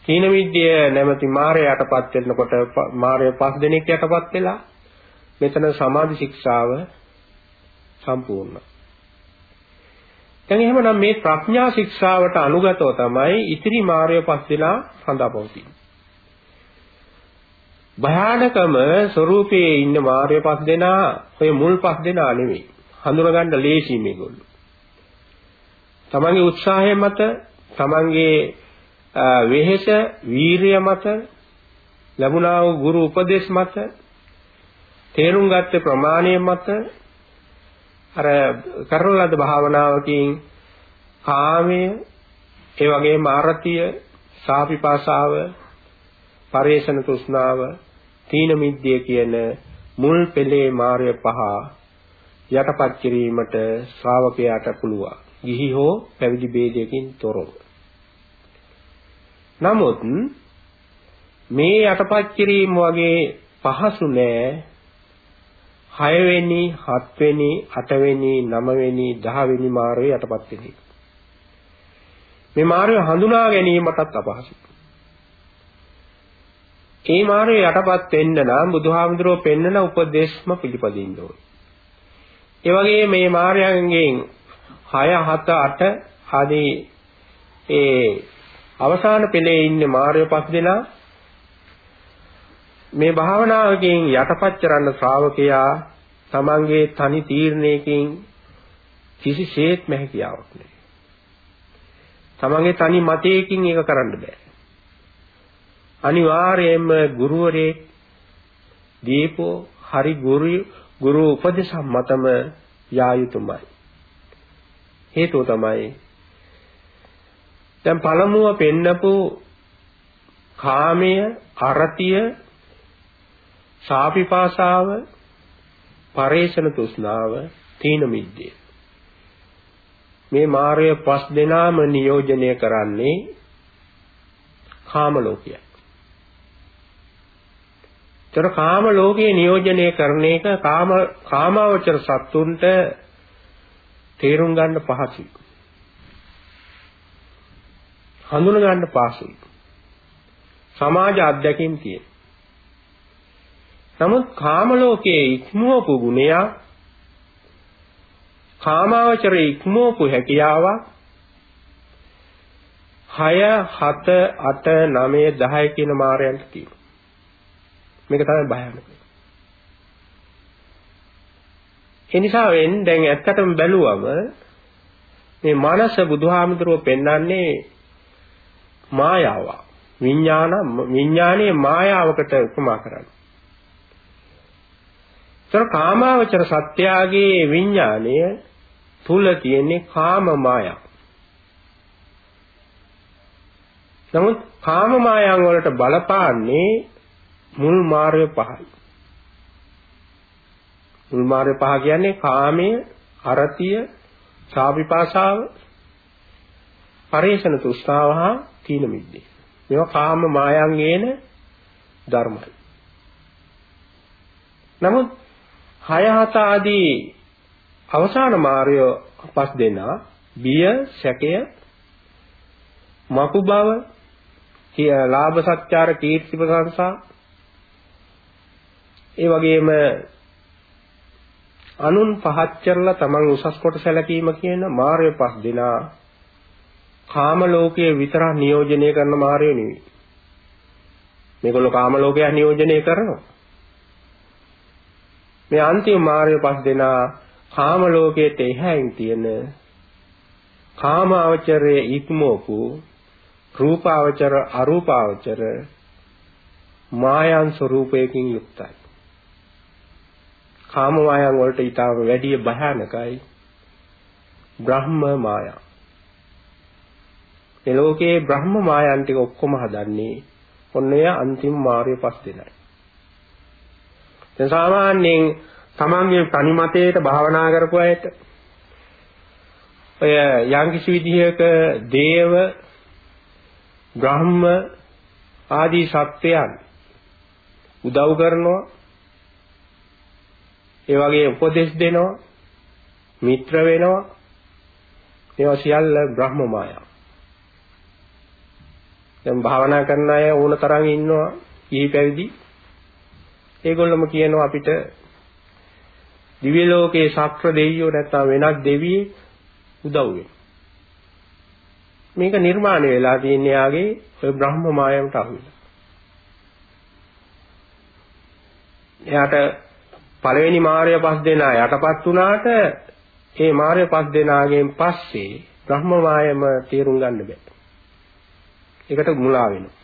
තීන විද්‍ය නැමැති මායя යටපත් වෙනකොට මායя පස් දෙනෙක් යටපත් වෙලා මෙතන සමාධි ශික්ෂාව සම්පූර්ණයි. දැන් එහෙමනම් මේ ප්‍රඥා ශික්ෂාවට අනුගතව තමයි ඉතිරි මායя පස් දෙනා සඳහා පවතින්නේ. භයානකම ස්වરૂපයේ ඉන්න මාර්ය පස් දෙනා ඔය මුල් පස් දෙනා නෙවෙයි. හඳුනගන්න ලේසි මේගොල්ලෝ. තමන්ගේ උත්සාහය මත, තමන්ගේ වෙහෙස, වීරිය මත, ලැබුණා වූ ගුරු උපදේශ මත, තේරුම් ගත්ත ප්‍රමාණය මත අර කරන ලද භාවනාවකින් කාමය, ඒ වගේම ආරතිය, සාපිපාසාව පරේෂණ තෘෂ්ණාව තීන මිද්දේ කියන මුල් පෙළේ මාර්ය පහ යටපත් කිරීමට ශ්‍රාවකයාට පුළුවන්. ගිහි හෝ පැවිදි ભેදයකින් තොරව. නමුත් මේ යටපත් කිරීම වගේ පහසු නෑ 6 වෙනි 7 වෙනි 8 වෙනි 9 වෙනි 10 වෙනි මාර්ගය යටපත් වෙන්නේ. මේ මාර්ගය හඳුනා ගැනීමටත් අපහසුයි. ඒ මාර්ගය යටපත් වෙන්න නම් බුදුහාමුදුරුවෝ පෙන්වන උපදේශම පිළිපදින්න ඕනේ. ඒ වගේ මේ මාර්ගයෙන් 6 7 8 ආදී ඒ අවසාන පෙළේ ඉන්න මාර්ය පස් දෙනා මේ භාවනාවකින් යටපත් කරන්න ශ්‍රාවකයා තමන්ගේ තනි තීරණයකින් කිසිසේත්ම හැකියාවක් නැහැ. තමන්ගේ තනි මතයකින් ඒක කරන්න බෑ. අනිවාර්යයෙන්ම ගුරුවරේ දීපෝ හරි ගුරු ගුරු උපදේශ මතම යා යුතුමයි. හේතුව තමයි දැන් පළමුව පෙන්නපු කාමය, අරතිය, සාපිපාසාව, පරේෂණ තෘෂ්ණාව, තීන මිද්දේ. මේ මාර්ය පස් දෙනාම නියෝජනය කරන්නේ කාම ලෝකයයි. ඒතර කාම ලෝකයේ නියෝජනය කරන එක කාම කාමාවචර සත්තුන්ට තේරුම් ගන්න පහසුයි. හඳුන ගන්න පහසුයි. සමාජ අධ්‍යක්ීම් තියෙන. නමුත් කාම ලෝකයේ ඉක්මවපු ගුණය කාමාවචර ඉක්මවපු හැකියාව 6 7 8 9 10 කියන මායයන්ට තියෙනවා. මේක තමයි භයානක. ඒ නිසා වෙන් දැන් ඇත්තටම බැලුවම මේ මනස බුදුහාමුදුරුව පෙන්වන්නේ මායාවක්. විඥාන විඥානයේ මායාවකට උපමා කරන්නේ. ඒතර කාමාවචර සත්‍යයේ විඥානය තුල තියෙන්නේ කාම මායාව. නමුත් කාම මායන් වලට බලපාන්නේ මුල් මාර්ගය පහයි. මුල් මාර්ගය පහ කියන්නේ කාමය, අරතිය, සාවිපාසාව, පරේෂණ තෘෂ්ණාව හා තීන මිද්දේ. මේවා කාම මායංගේන ධර්මයි. නමුත් 6 7 ආදී අවසාන මාර්ගය පස් දෙනා බිය, සැකය, මකු බව, ලාභ සත්‍යාර කීර්ති ප්‍රශංසා ඒ වගේම අනුන් පහත් කරලා තමන් උසස් කොට සැලකීම කියන මාර්ය පස් දෙනා කාම ලෝකයේ විතරක් නියෝජනය කරන මාර්ය නෙවෙයි. මේගොල්ලෝ කාම ලෝකය නියෝජනය කරනවා. මේ අන්තිම මාර්ය පස් දෙනා කාම ලෝකයට එහායින් තියෙන කාම අවචරයේ ඉක්මෝපු රූපාවචර අරූපාවචර මායන් ස්වરૂපයකින් යුක්තයි. කාම මායන් වලට ඊටාම වැඩි භයානකයි බ්‍රහ්ම මායා. මේ ලෝකේ බ්‍රහ්ම මායන් ටික ඔක්කොම හදන්නේ ඔන්න ඔය අන්තිම මාර්ය පස් දෙනයි. දැන් සාමාන්‍යයෙන් තමන්ගේ තනිමතයට භාවනා කරපු අයට ඔය යම්කිසි විදිහක දේව බ්‍රහ්ම ආදී සත්‍යයන් උදව් කරනවා ඒ වගේ උපදෙස් දෙනවා මිත්‍ර වෙනවා ඒවා සියල්ල බ්‍රහ්ම මායාව. දැන් භාවනා කරන අය ඕන තරම් ඉන්නවා ඊ පැවිදි. ඒගොල්ලොම කියනවා අපිට දිව්‍ය ලෝකේ ශක්‍ර දෙවියෝ නැත්නම් වෙනත් දෙවියෙක් උදව් මේක නිර්මාණය වෙලා තියෙන යාගේ ඔය බ්‍රහ්ම මායාවට අහු වෙලා. එයාට පළවෙනි මාර්ය පස් දෙනා යටපත් වුණාට ඒ මාර්ය පස් දෙනාගෙන් පස්සේ බ්‍රහ්ම මායම තේරුම් ගන්න බෑ. ඒකට මුලා වෙනවා.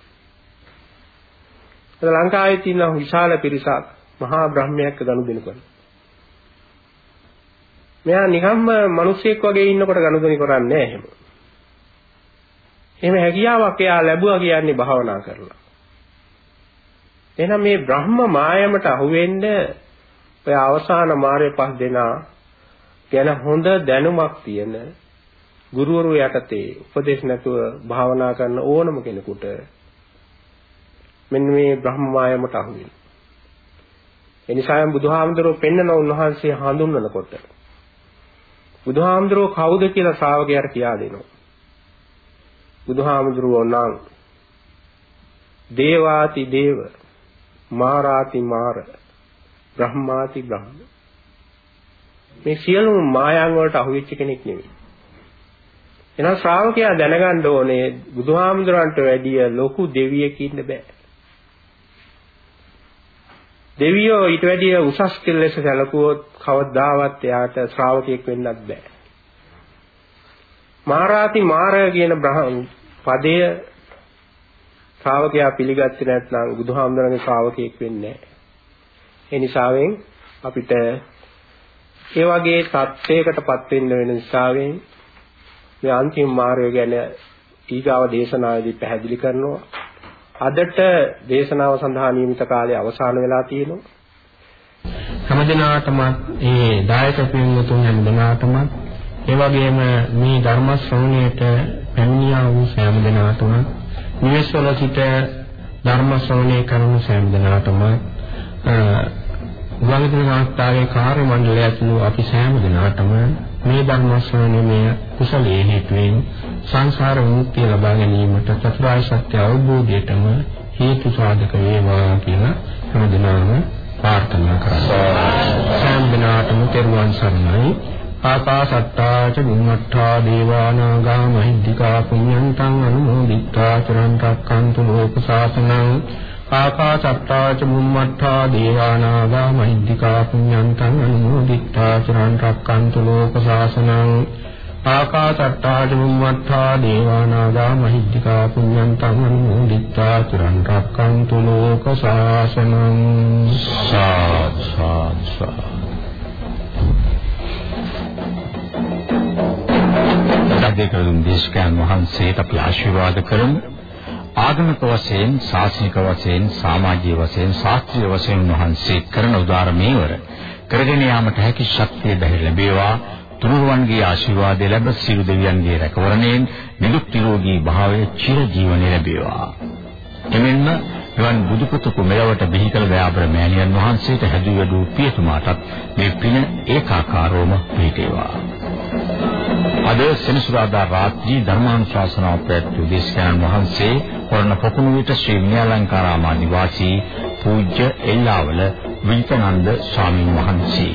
අද ලංකාවේ තියෙන විශාල පිරිසක් මහා බ්‍රහ්මයක් ගනුදෙනු කරනවා. මෙයා නිකම්ම මිනිස්සෙක් වගේ ඉන්නකොට ගනුදෙනු කරන්නේ නැහැ එහෙම. එහෙම හැකියාවක් එයා ලැබුවා කියන්නේ භාවනා කරලා. එහෙනම් මේ බ්‍රහ්ම මායමට අහුවෙන්න ඔය අවසාන මාර්ය පස් දෙනා ගැන හොඳ දැනුමක් තියෙන ගුරුවරු යටතේ උපදේශ නැතුව භාවනා කරන ඕනම කෙනෙකුට මෙන්න මේ බ්‍රහ්ම මායමට අහු වෙනවා. ඒ නිසාම බුදුහාමුදුරුවෝ පෙන්නන උන්වහන්සේ හඳුන්වනකොට බුදුහාමුදුරුවෝ කවුද කියලා ශ්‍රාවකයාට කියා දෙනවා. බුදුහාමුදුරුවෝ නම් දේවාති දේව මාරාති මාර බ්‍රහ්මාති බ්‍රහ්ම මේ සියලුම මායන් වලට අහුවෙච්ච කෙනෙක් නෙවෙයි. එහෙනම් ශ්‍රාවකයා දැනගන්න ඕනේ බුදුහාමුදුරන්ට වැඩිය ලොකු දෙවියෙක් ඉන්න බෑ. දෙවියෝ ඊට වැඩිය උසස් කෙල ලෙස සැලකුවොත් කවදාවත් එයාට ශ්‍රාවකයෙක් වෙන්නත් බෑ. මාරාති මාරය කියන පදය ශ්‍රාවකයා පිළිගත්තේ නැත්නම් බුදුහාමුදුරන්ගේ ශ්‍රාවකයෙක් වෙන්නේ නැහැ. ඒ නිසාවෙන් අපිට ඒ වගේ தත්වයකටපත් වෙන්න වෙන නිසාවෙන් මේ අන්තිම මාර්ගය ගැන ඊගාව දේශනාවේදී පැහැදිලි කරනවා. අදට දේශනාව සඳහා නියමිත කාලය අවසන් වෙලා තියෙනවා. හැමදිනාටම මේ දායක පින්වතුන් හැමදිනාටම ඒ වගේම මේ ධර්ම ශ්‍රවණයට පැමිණියා වූ සෑම දිනාටම නිවෙස්වල සිට ධර්ම ශ්‍රවණය කරන සෑම දිනාටම වගතුන් වාස්තාවේ කාර්ය මණ්ඩලය ඇතුළු අපි සෑම දිනාටම මේ ධර්මශ්‍රවණය කුසලයේ හේතුවෙන් සංසාර මුක්තිය ලබා ගැනීමට චතුරාර්ය සත්‍ය අවබෝධයටම හේතු සාධක වේවා කියලා හැමදෙනාම ප්‍රාර්ථනා කරනවා. සම්බිනාතම තෙරුවන් සරණයි. ආකාසත්තා ච බුම්මත්තා දේවානාගා මහිද්దికා පුඤ්ඤන්තං අනුමෝදිත්වා චරන්තක්කන්තු ලෝක සාසනං ආකාසත්තාච බුම්මත්තා දේවානාගා මහිද්దికා පුඤ්ඤන්තං අනුමෝදිත්වා චිරන් රැක්කන්තු ලෝක ශාසනං ආකාසත්තා බුම්මත්තා දේවානාගා මහිද්దికා පුඤ්ඤන්තං අනුමෝදිත්වා චිරන් රැක්කන්තු ලෝක ශාසනං සාත් සාත් සාත් දෙකරුන් දේශකයන් වහන්සේට අපි ආශිර්වාද කරමු ආගමික වශයෙන්, ශාසනික වශයෙන්, සමාජීය වශයෙන්, ශාස්ත්‍රීය වශයෙන් වහන්සේ කරන උදාර මේවර කරගෙන යාමට හැකි ශක්තිය බැහැ ලැබේවා. තුනුරුවන්ගේ ආශිර්වාදය ලැබ සියලු දෙවියන්ගේ රැකවරණයෙන් නිදුක් නිරෝගී භාවය චිර ජීවනයේ ලැබේවා. එමෙන්න එවන් බුදුපුතුකු මෙලවට බිහි කළ දයාබර මෑණියන් වහන්සේට හැදු වැඩු පියතුමාටත් මේ පින ඒකාකාරවම පිහිටේවා. අද සෙනසුරාදා රාත්‍රී ධර්මානුශාසනාව පැවැත්වූ දේශකයන් වහන්සේ වරණ පොකුණු විට ශ්‍රී විනයාලංකාරාම නිවාසී පූජ්‍ය එල්ලාවල විජිතනන්ද ස්වාමීන් වහන්සේ.